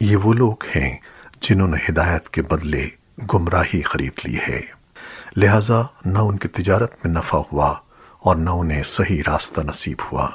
یہ وہ لوگ ہیں جنہوں نے ہدایت کے بدلے گمراہی خرید لی ہے۔ لہذا نہ ان کی تجارت میں نفع ہوا اور نہ انہیں صحیح راستہ نصیب ہوا۔